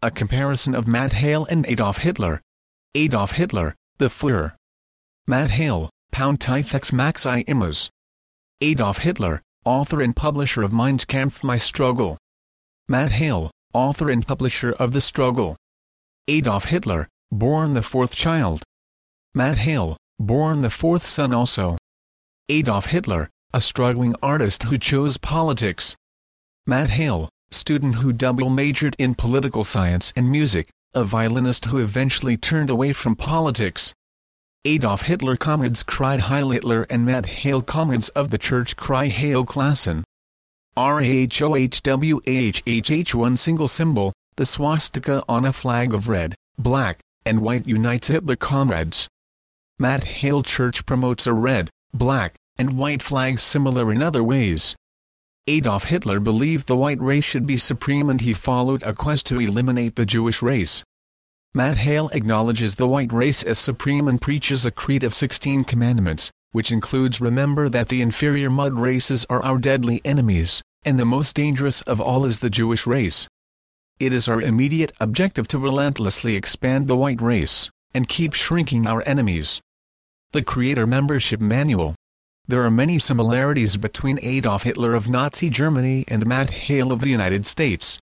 a comparison of Matt Hale and Adolf Hitler. Adolf Hitler, the Führer. Matt Hale, Pontifex Maximus. Adolf Hitler, author and publisher of Mein Kampf My Struggle. Matt Hale, author and publisher of The Struggle. Adolf Hitler, born the fourth child. Matt Hale, born the fourth son also. Adolf Hitler, a struggling artist who chose politics. Matt Hale, student who double majored in political science and music, a violinist who eventually turned away from politics. Adolf Hitler comrades cried Heil Hitler and Matt Hale comrades of the church cry Hail Klassen. RAHOWAHHH one single symbol, the swastika on a flag of red, black, and white unites Hitler comrades. Matt Hale Church promotes a red, black, and white flag similar in other ways. Adolf Hitler believed the white race should be supreme and he followed a quest to eliminate the Jewish race. Matt Hale acknowledges the white race as supreme and preaches a creed of 16 commandments, which includes remember that the inferior mud races are our deadly enemies, and the most dangerous of all is the Jewish race. It is our immediate objective to relentlessly expand the white race, and keep shrinking our enemies. The Creator Membership Manual there are many similarities between Adolf Hitler of Nazi Germany and Matt Hale of the United States.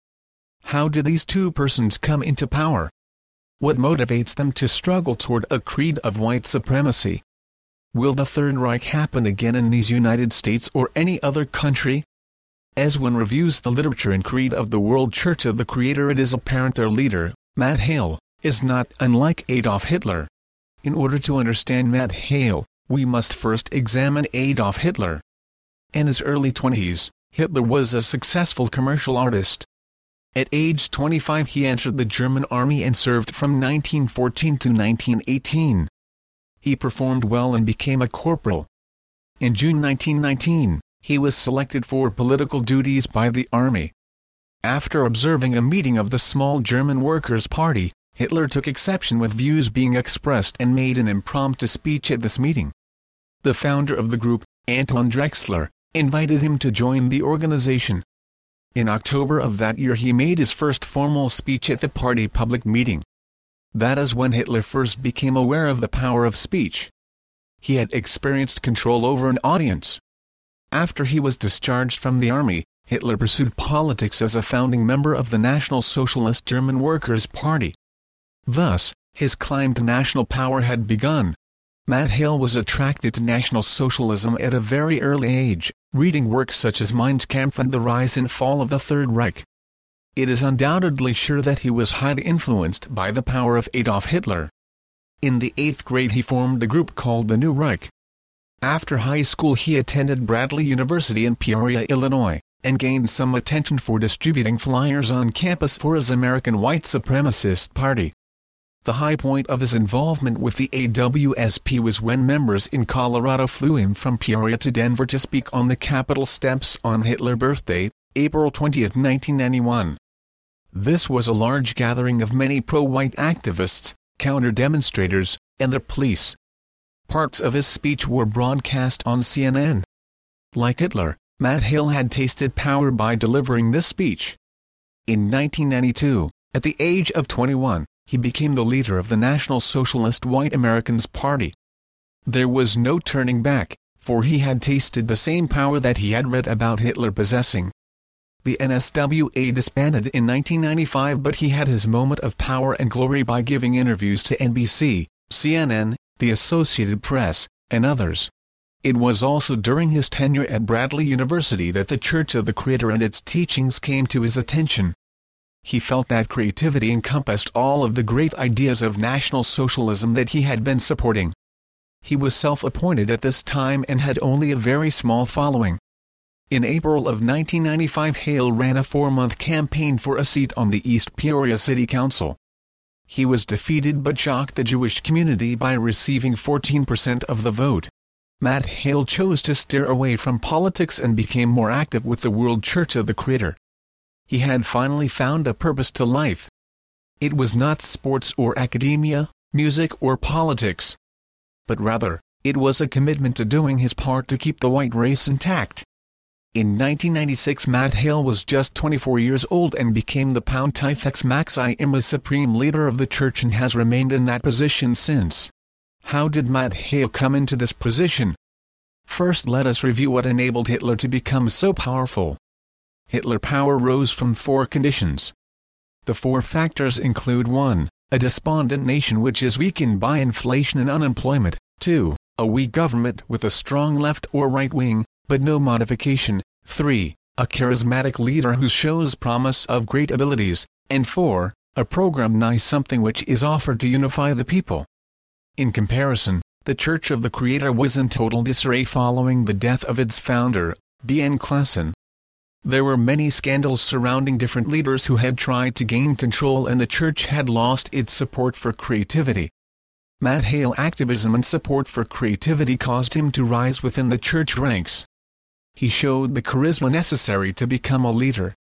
How did these two persons come into power? What motivates them to struggle toward a creed of white supremacy? Will the Third Reich happen again in these United States or any other country? As one reviews the literature and creed of the World Church of the Creator it is apparent their leader, Matt Hale, is not unlike Adolf Hitler. In order to understand Matt Hale, we must first examine Adolf Hitler. In his early 20s, Hitler was a successful commercial artist. At age 25 he entered the German army and served from 1914 to 1918. He performed well and became a corporal. In June 1919, he was selected for political duties by the army. After observing a meeting of the small German Workers' Party, Hitler took exception with views being expressed and made an impromptu speech at this meeting the founder of the group, Anton Drexler, invited him to join the organization. In October of that year he made his first formal speech at the party public meeting. That is when Hitler first became aware of the power of speech. He had experienced control over an audience. After he was discharged from the army, Hitler pursued politics as a founding member of the National Socialist German Workers' Party. Thus, his climb to national power had begun. Matt Hale was attracted to National Socialism at a very early age, reading works such as Mein Kampf and The Rise and Fall of the Third Reich. It is undoubtedly sure that he was highly influenced by the power of Adolf Hitler. In the eighth grade he formed a group called the New Reich. After high school he attended Bradley University in Peoria, Illinois, and gained some attention for distributing flyers on campus for his American white supremacist party. The high point of his involvement with the AWSP was when members in Colorado flew him from Peoria to Denver to speak on the Capitol steps on Hitler birthday, April 20, 1991. This was a large gathering of many pro-white activists, counter-demonstrators, and the police. Parts of his speech were broadcast on CNN. Like Hitler, Matt Hale had tasted power by delivering this speech. In 1992, at the age of 21, he became the leader of the National Socialist White Americans Party. There was no turning back, for he had tasted the same power that he had read about Hitler possessing. The NSWA disbanded in 1995 but he had his moment of power and glory by giving interviews to NBC, CNN, the Associated Press, and others. It was also during his tenure at Bradley University that the Church of the Creator and its teachings came to his attention. He felt that creativity encompassed all of the great ideas of National Socialism that he had been supporting. He was self-appointed at this time and had only a very small following. In April of 1995 Hale ran a four-month campaign for a seat on the East Peoria City Council. He was defeated but shocked the Jewish community by receiving 14% of the vote. Matt Hale chose to steer away from politics and became more active with the World Church of the Creator he had finally found a purpose to life. It was not sports or academia, music or politics. But rather, it was a commitment to doing his part to keep the white race intact. In 1996 Matt Hale was just 24 years old and became the Pontifex Maximus Supreme Leader of the Church and has remained in that position since. How did Matt Hale come into this position? First let us review what enabled Hitler to become so powerful. Hitler power rose from four conditions. The four factors include 1. A despondent nation which is weakened by inflation and unemployment, 2. A weak government with a strong left or right wing, but no modification, 3. A charismatic leader who shows promise of great abilities, and 4. A program nigh something which is offered to unify the people. In comparison, the Church of the Creator was in total disarray following the death of its founder, B.N. Klassen. There were many scandals surrounding different leaders who had tried to gain control and the Church had lost its support for creativity. Matt Hale activism and support for creativity caused him to rise within the Church ranks. He showed the charisma necessary to become a leader.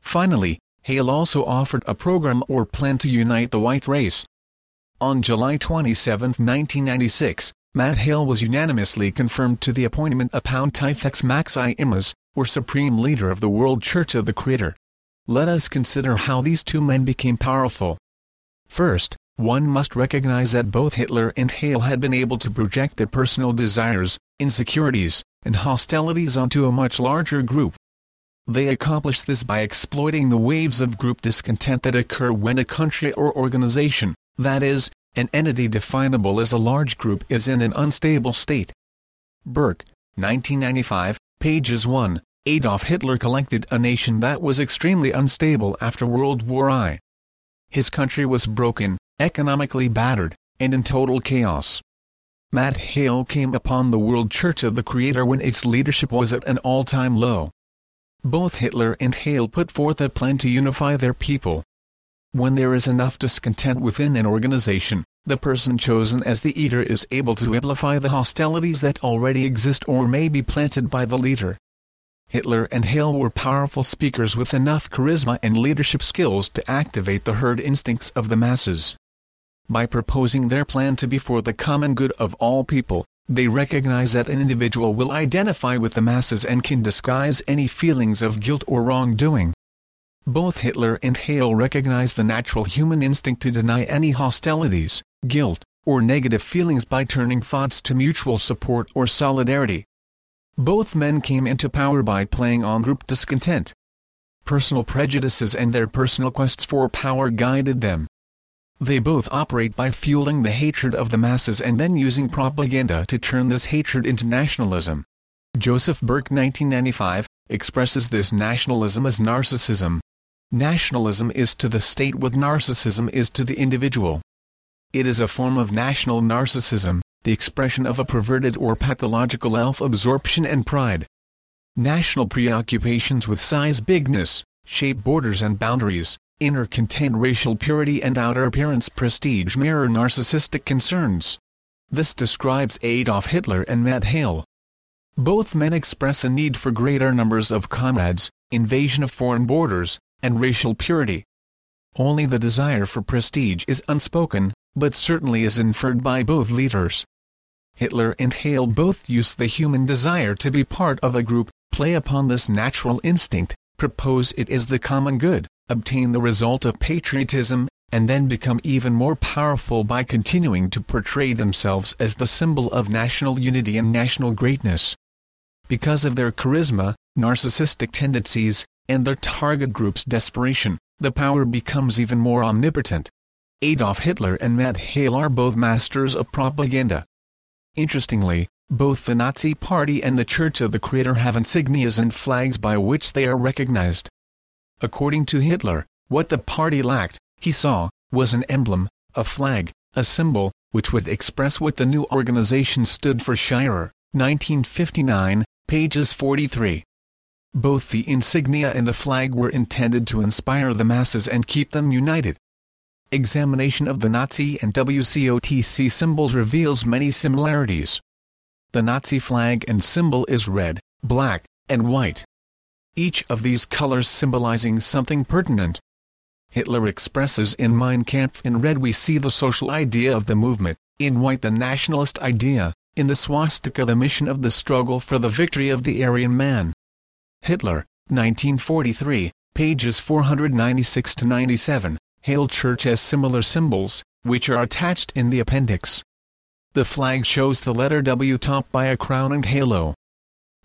Finally, Hale also offered a program or plan to unite the white race. On July 27, 1996, Matt Hale was unanimously confirmed to the appointment of Pontifex Maximus, or Supreme Leader of the World Church of the Creator. Let us consider how these two men became powerful. First, one must recognize that both Hitler and Hale had been able to project their personal desires, insecurities, and hostilities onto a much larger group. They accomplished this by exploiting the waves of group discontent that occur when a country or organization, that is, an entity definable as a large group is in an unstable state. Burke, 1995, pages 1, Adolf Hitler collected a nation that was extremely unstable after World War I. His country was broken, economically battered, and in total chaos. Matt Hale came upon the World Church of the Creator when its leadership was at an all-time low. Both Hitler and Hale put forth a plan to unify their people, when there is enough discontent within an organization, the person chosen as the eater is able to amplify the hostilities that already exist or may be planted by the leader. Hitler and Hale were powerful speakers with enough charisma and leadership skills to activate the herd instincts of the masses. By proposing their plan to be for the common good of all people, they recognize that an individual will identify with the masses and can disguise any feelings of guilt or wrongdoing. Both Hitler and Hale recognized the natural human instinct to deny any hostilities, guilt, or negative feelings by turning thoughts to mutual support or solidarity. Both men came into power by playing on group discontent. Personal prejudices and their personal quests for power guided them. They both operate by fueling the hatred of the masses and then using propaganda to turn this hatred into nationalism. Joseph Burke 1995, expresses this nationalism as narcissism, Nationalism is to the state what narcissism is to the individual. It is a form of national narcissism, the expression of a perverted or pathological self-absorption and pride. National preoccupations with size bigness, shape borders and boundaries, inner content racial purity and outer appearance prestige mirror narcissistic concerns. This describes Adolf Hitler and Matt Hale. Both men express a need for greater numbers of comrades, invasion of foreign borders, and racial purity. Only the desire for prestige is unspoken, but certainly is inferred by both leaders. Hitler and Hale both use the human desire to be part of a group, play upon this natural instinct, propose it is the common good, obtain the result of patriotism, and then become even more powerful by continuing to portray themselves as the symbol of national unity and national greatness. Because of their charisma, narcissistic tendencies, and their target group's desperation, the power becomes even more omnipotent. Adolf Hitler and Matt Hale are both masters of propaganda. Interestingly, both the Nazi Party and the Church of the Creator have insignias and flags by which they are recognized. According to Hitler, what the party lacked, he saw, was an emblem, a flag, a symbol, which would express what the new organization stood for Shirer, 1959, pages 43. Both the insignia and the flag were intended to inspire the masses and keep them united. Examination of the Nazi and WCOTC symbols reveals many similarities. The Nazi flag and symbol is red, black, and white. Each of these colors symbolizing something pertinent. Hitler expresses in Mein Kampf in red we see the social idea of the movement, in white the nationalist idea, in the swastika the mission of the struggle for the victory of the Aryan man. Hitler, 1943, pages 496 to 97. Hale Church has similar symbols, which are attached in the appendix. The flag shows the letter W topped by a crown and halo.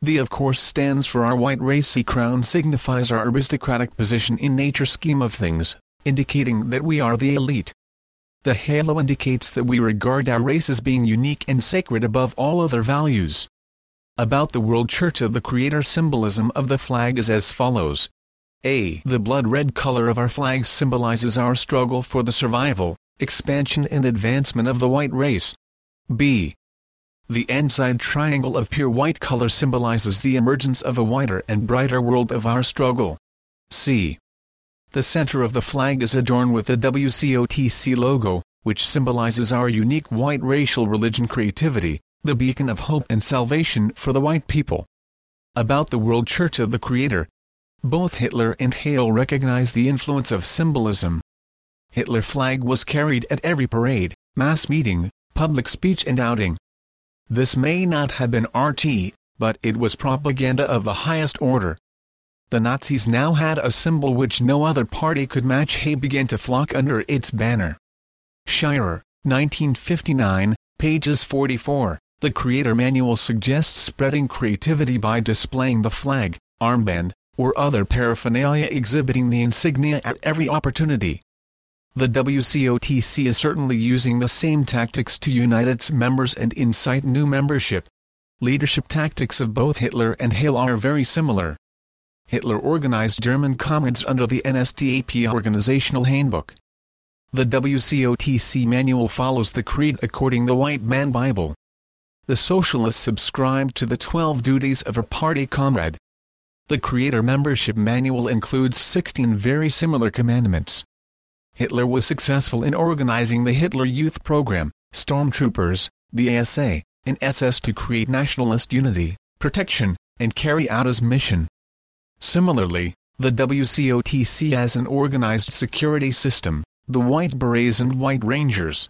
The of course stands for our white racy crown signifies our aristocratic position in nature scheme of things, indicating that we are the elite. The halo indicates that we regard our race as being unique and sacred above all other values. About the World Church of the Creator symbolism of the flag is as follows. A. The blood-red color of our flag symbolizes our struggle for the survival, expansion and advancement of the white race. B. The end-side triangle of pure white color symbolizes the emergence of a wider and brighter world of our struggle. C. The center of the flag is adorned with the WCOTC logo, which symbolizes our unique white racial religion creativity, the beacon of hope and salvation for the white people. About the World Church of the Creator, both Hitler and Hale recognized the influence of symbolism. Hitler flag was carried at every parade, mass meeting, public speech and outing. This may not have been RT, but it was propaganda of the highest order. The Nazis now had a symbol which no other party could match Hay began to flock under its banner. Shirer, 1959, pages 44. The Creator Manual suggests spreading creativity by displaying the flag, armband, or other paraphernalia exhibiting the insignia at every opportunity. The WCOTC is certainly using the same tactics to unite its members and incite new membership. Leadership tactics of both Hitler and Hale are very similar. Hitler organized German comrades under the NSDAP organizational handbook. The WCOTC manual follows the creed according the White Man Bible. The socialists subscribed to the 12 duties of a party comrade. The Creator Membership Manual includes 16 very similar commandments. Hitler was successful in organizing the Hitler Youth Program, Stormtroopers, the ASA, and SS to create nationalist unity, protection, and carry out his mission. Similarly, the WCOTC has an organized security system, the White Berets and White Rangers.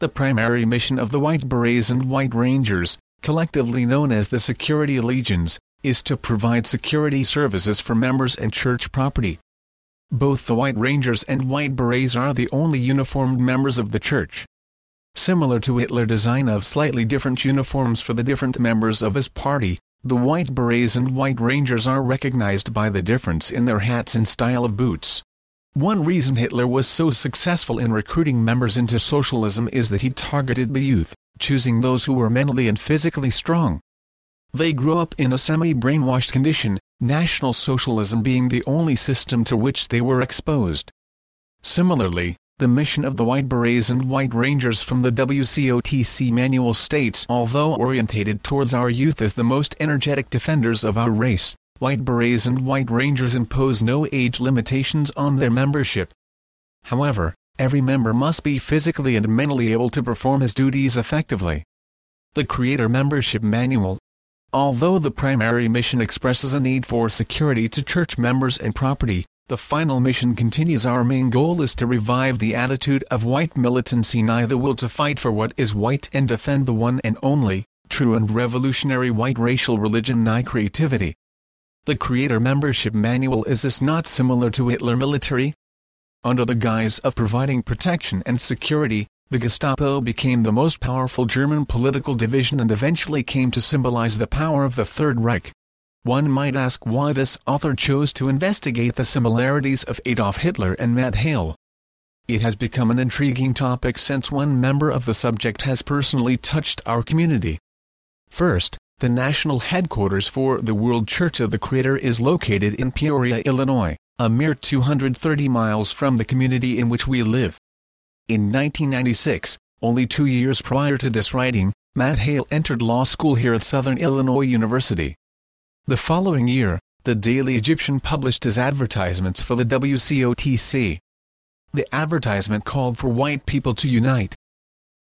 The primary mission of the White Berets and White Rangers, collectively known as the Security Legions, is to provide security services for members and church property. Both the White Rangers and White Berets are the only uniformed members of the church. Similar to Hitler design of slightly different uniforms for the different members of his party, the White Berets and White Rangers are recognized by the difference in their hats and style of boots. One reason Hitler was so successful in recruiting members into socialism is that he targeted the youth, choosing those who were mentally and physically strong. They grew up in a semi-brainwashed condition, National Socialism being the only system to which they were exposed. Similarly, the mission of the White Berets and White Rangers from the WCOTC manual states although orientated towards our youth as the most energetic defenders of our race, White Berets and White Rangers impose no age limitations on their membership. However, every member must be physically and mentally able to perform his duties effectively. The Creator Membership Manual, Although the primary mission expresses a need for security to church members and property, the final mission continues our main goal is to revive the attitude of white militancy nigh the will to fight for what is white and defend the one and only, true and revolutionary white racial religion nigh creativity. The Creator Membership Manual is this not similar to Hitler military? Under the guise of providing protection and security, the Gestapo became the most powerful German political division and eventually came to symbolize the power of the Third Reich. One might ask why this author chose to investigate the similarities of Adolf Hitler and Matt Hale. It has become an intriguing topic since one member of the subject has personally touched our community. First, the national headquarters for the World Church of the Creator is located in Peoria, Illinois, a mere 230 miles from the community in which we live. In 1996, only two years prior to this writing, Matt Hale entered law school here at Southern Illinois University. The following year, the Daily Egyptian published his advertisements for the WCOTC. The advertisement called for white people to unite.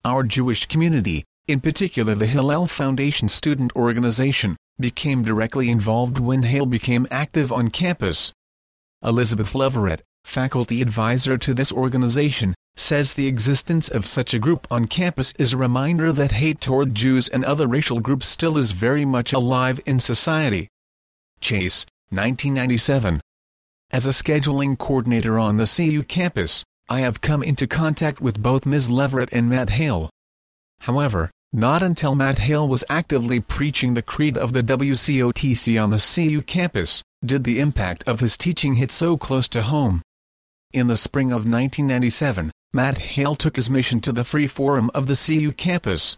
Our Jewish community, in particular the Hillel Foundation student organization, became directly involved when Hale became active on campus. Elizabeth Leverett, faculty advisor to this organization, says the existence of such a group on campus is a reminder that hate toward Jews and other racial groups still is very much alive in society. Chase, 1997. As a scheduling coordinator on the SIU campus, I have come into contact with both Ms. Leverett and Matt Hale. However, not until Matt Hale was actively preaching the creed of the WCOTC on the SIU campus, did the impact of his teaching hit so close to home. In the spring of 1997, Matt Hale took his mission to the free forum of the SIU campus.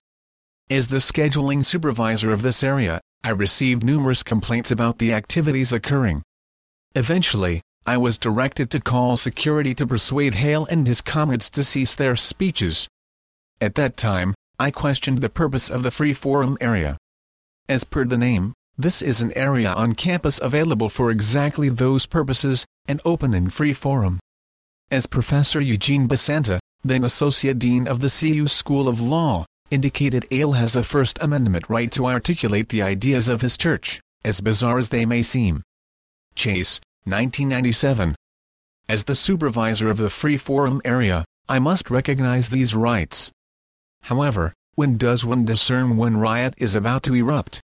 As the scheduling supervisor of this area, I received numerous complaints about the activities occurring. Eventually, I was directed to call security to persuade Hale and his comrades to cease their speeches. At that time, I questioned the purpose of the free forum area. As per the name, this is an area on campus available for exactly those purposes, an open and free forum. As Professor Eugene Basanta, then Associate Dean of the SIU School of Law, indicated Hale has a First Amendment right to articulate the ideas of his church, as bizarre as they may seem. Chase, 1997. As the supervisor of the Free Forum area, I must recognize these rights. However, when does one discern when riot is about to erupt?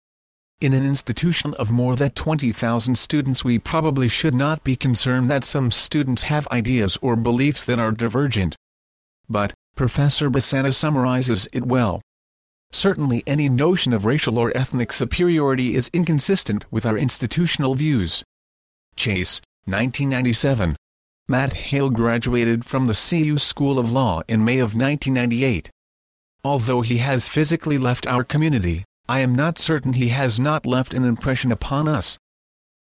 In an institution of more than 20,000 students we probably should not be concerned that some students have ideas or beliefs that are divergent. But, Professor Basanta summarizes it well. Certainly any notion of racial or ethnic superiority is inconsistent with our institutional views. Chase, 1997. Matt Hale graduated from the SIU School of Law in May of 1998. Although he has physically left our community, I am not certain he has not left an impression upon us.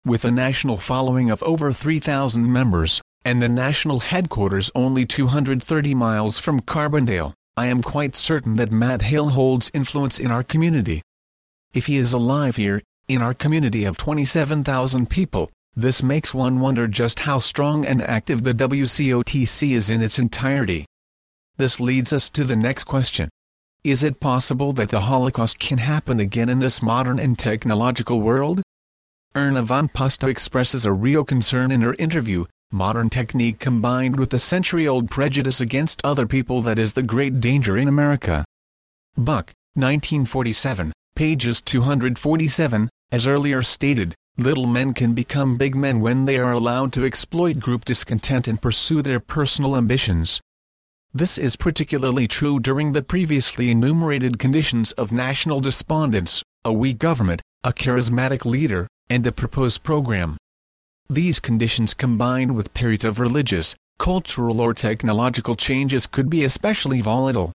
With a national following of over 3,000 members, and the national headquarters only 230 miles from Carbondale, I am quite certain that Matt Hale holds influence in our community. If he is alive here, in our community of 27,000 people, this makes one wonder just how strong and active the WCOTC is in its entirety. This leads us to the next question. Is it possible that the Holocaust can happen again in this modern and technological world? Erna von Pustau expresses a real concern in her interview, modern technique combined with the century-old prejudice against other people that is the great danger in America. Buck, 1947, pages 247, as earlier stated, little men can become big men when they are allowed to exploit group discontent and pursue their personal ambitions. This is particularly true during the previously enumerated conditions of national despondence, a weak government, a charismatic leader, and a proposed program. These conditions combined with periods of religious, cultural or technological changes could be especially volatile.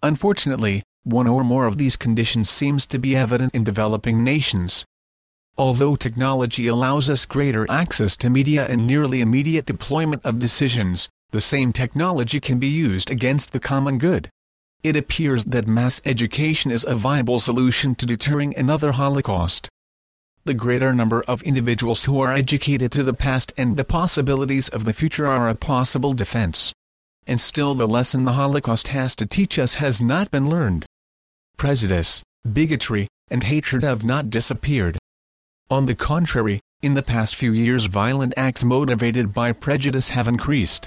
Unfortunately, one or more of these conditions seems to be evident in developing nations. Although technology allows us greater access to media and nearly immediate deployment of decisions, the same technology can be used against the common good. It appears that mass education is a viable solution to deterring another Holocaust. The greater number of individuals who are educated to the past and the possibilities of the future are a possible defense. And still the lesson the Holocaust has to teach us has not been learned. Prejudice, bigotry, and hatred have not disappeared. On the contrary, in the past few years violent acts motivated by prejudice have increased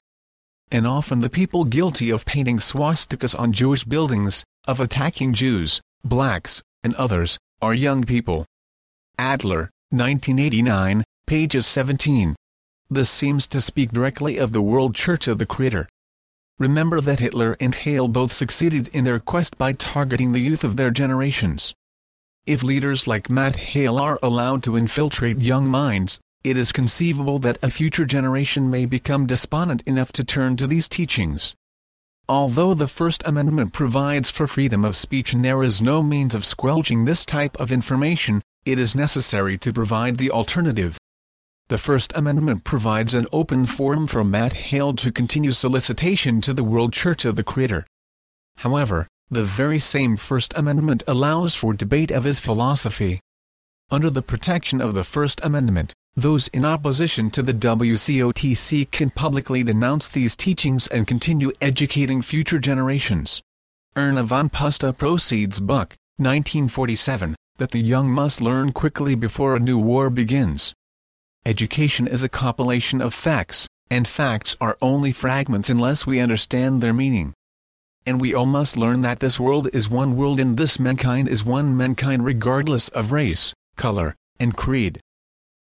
and often the people guilty of painting swastikas on Jewish buildings, of attacking Jews, blacks, and others, are young people. Adler, 1989, pages 17. This seems to speak directly of the World Church of the Creator. Remember that Hitler and Hale both succeeded in their quest by targeting the youth of their generations. If leaders like Matt Hale are allowed to infiltrate young minds, it is conceivable that a future generation may become despondent enough to turn to these teachings. Although the First Amendment provides for freedom of speech and there is no means of squelching this type of information, it is necessary to provide the alternative. The First Amendment provides an open forum for Matt Hale to continue solicitation to the World Church of the Creator. However, the very same First Amendment allows for debate of his philosophy. Under the protection of the First Amendment, those in opposition to the WCOTC can publicly denounce these teachings and continue educating future generations. Erna von Pustau proceeds Buck, 1947, that the young must learn quickly before a new war begins. Education is a compilation of facts, and facts are only fragments unless we understand their meaning. And we all must learn that this world is one world and this mankind is one mankind regardless of race, color, and creed.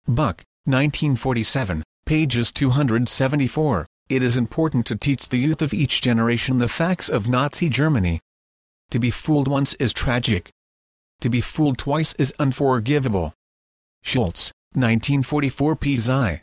Buck, 1947, pages 274. It is important to teach the youth of each generation the facts of Nazi Germany. To be fooled once is tragic. To be fooled twice is unforgivable. Schultz, 1944 Psi